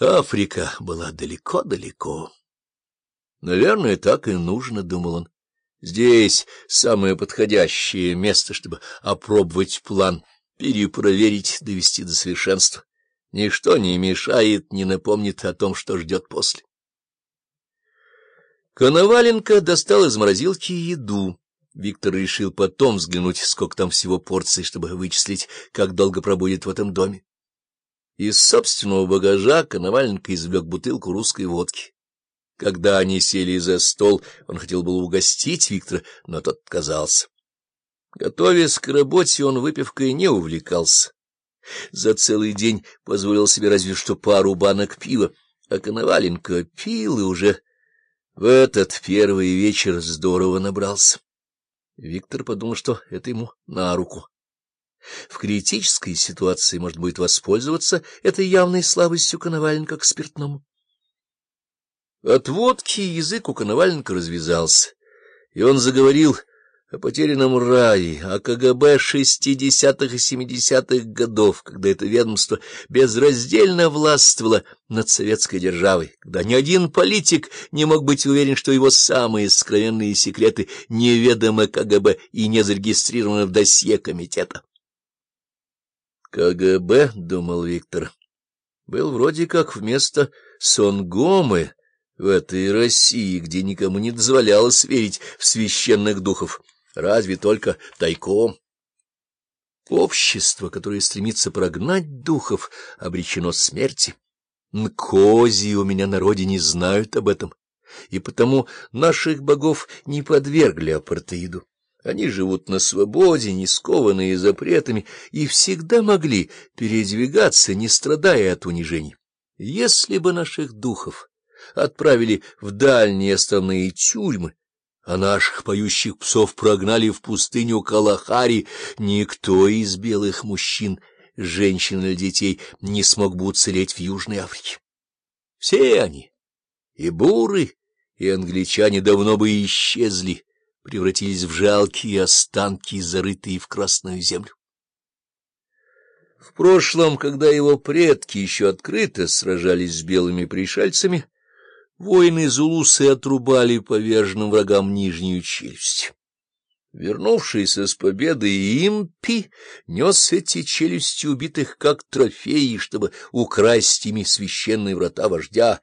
Африка была далеко-далеко. Наверное, так и нужно, — думал он. Здесь самое подходящее место, чтобы опробовать план, перепроверить, довести до совершенства. Ничто не мешает, не напомнит о том, что ждет после. Коноваленко достал из морозилки еду. Виктор решил потом взглянуть, сколько там всего порций, чтобы вычислить, как долго пробудет в этом доме. Из собственного багажа Коноваленко извлек бутылку русской водки. Когда они сели за стол, он хотел было угостить Виктора, но тот отказался. Готовясь к работе, он выпивкой не увлекался. За целый день позволил себе разве что пару банок пива, а Коноваленко пил и уже в этот первый вечер здорово набрался. Виктор подумал, что это ему на руку. В критической ситуации может будет воспользоваться этой явной слабостью Коноваленко к спиртному. От водки язык у Коноваленко развязался, и он заговорил о потерянном рае, о КГБ шестидесятых и семидесятых годов, когда это ведомство безраздельно властвовало над советской державой, когда ни один политик не мог быть уверен, что его самые сокровенные секреты неведомы КГБ и не зарегистрированы в досье комитета. КГБ, — думал Виктор, — был вроде как вместо Сонгомы в этой России, где никому не дозволялось верить в священных духов, разве только тайком. Общество, которое стремится прогнать духов, обречено смерти. Нкози у меня на родине знают об этом, и потому наших богов не подвергли апартеиду. Они живут на свободе, не скованные запретами, и всегда могли передвигаться, не страдая от унижений. Если бы наших духов отправили в дальние основные тюрьмы, а наших поющих псов прогнали в пустыню Калахари, никто из белых мужчин, женщин или детей не смог бы уцелеть в Южной Африке. Все они, и буры, и англичане, давно бы исчезли, превратились в жалкие останки, зарытые в красную землю. В прошлом, когда его предки еще открыто сражались с белыми пришельцами, воины Зулусы отрубали поверженным врагам нижнюю челюсть. Вернувшийся с победы импи нес эти челюсти убитых как трофеи, чтобы украсть ими священные врата вождя.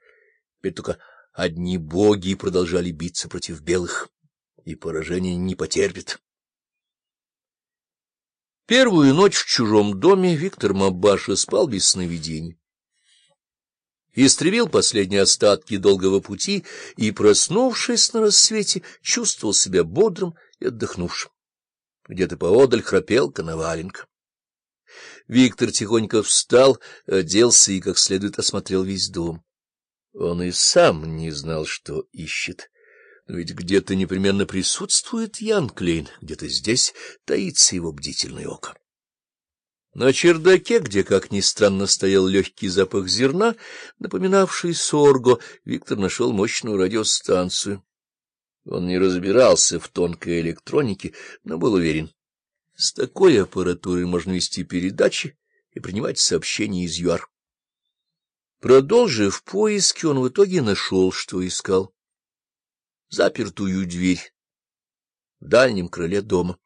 Теперь только одни боги продолжали биться против белых и поражения не потерпит. Первую ночь в чужом доме Виктор Мабаша спал без сновидений. Истребил последние остатки долгого пути и, проснувшись на рассвете, чувствовал себя бодрым и отдохнувшим. Где-то поодаль храпел Коноваленко. Виктор тихонько встал, оделся и как следует осмотрел весь дом. Он и сам не знал, что ищет. Но ведь где-то непременно присутствует Ян Клейн, где-то здесь таится его бдительное око. На чердаке, где, как ни странно, стоял легкий запах зерна, напоминавший сорго, Виктор нашел мощную радиостанцию. Он не разбирался в тонкой электронике, но был уверен. С такой аппаратурой можно вести передачи и принимать сообщения из ЮАР. Продолжив поиски, он в итоге нашел, что искал запертую дверь в дальнем крыле дома.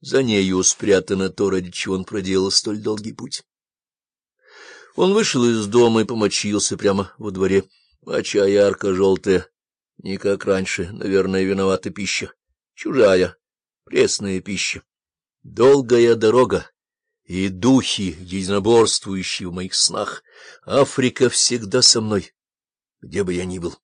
За нею спрятано то, ради чего он проделал столь долгий путь. Он вышел из дома и помочился прямо во дворе. Моча ярко-желтая, не как раньше, наверное, виновата пища. Чужая, пресная пища. Долгая дорога и духи, единоборствующие в моих снах. Африка всегда со мной, где бы я ни был.